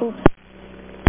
Oops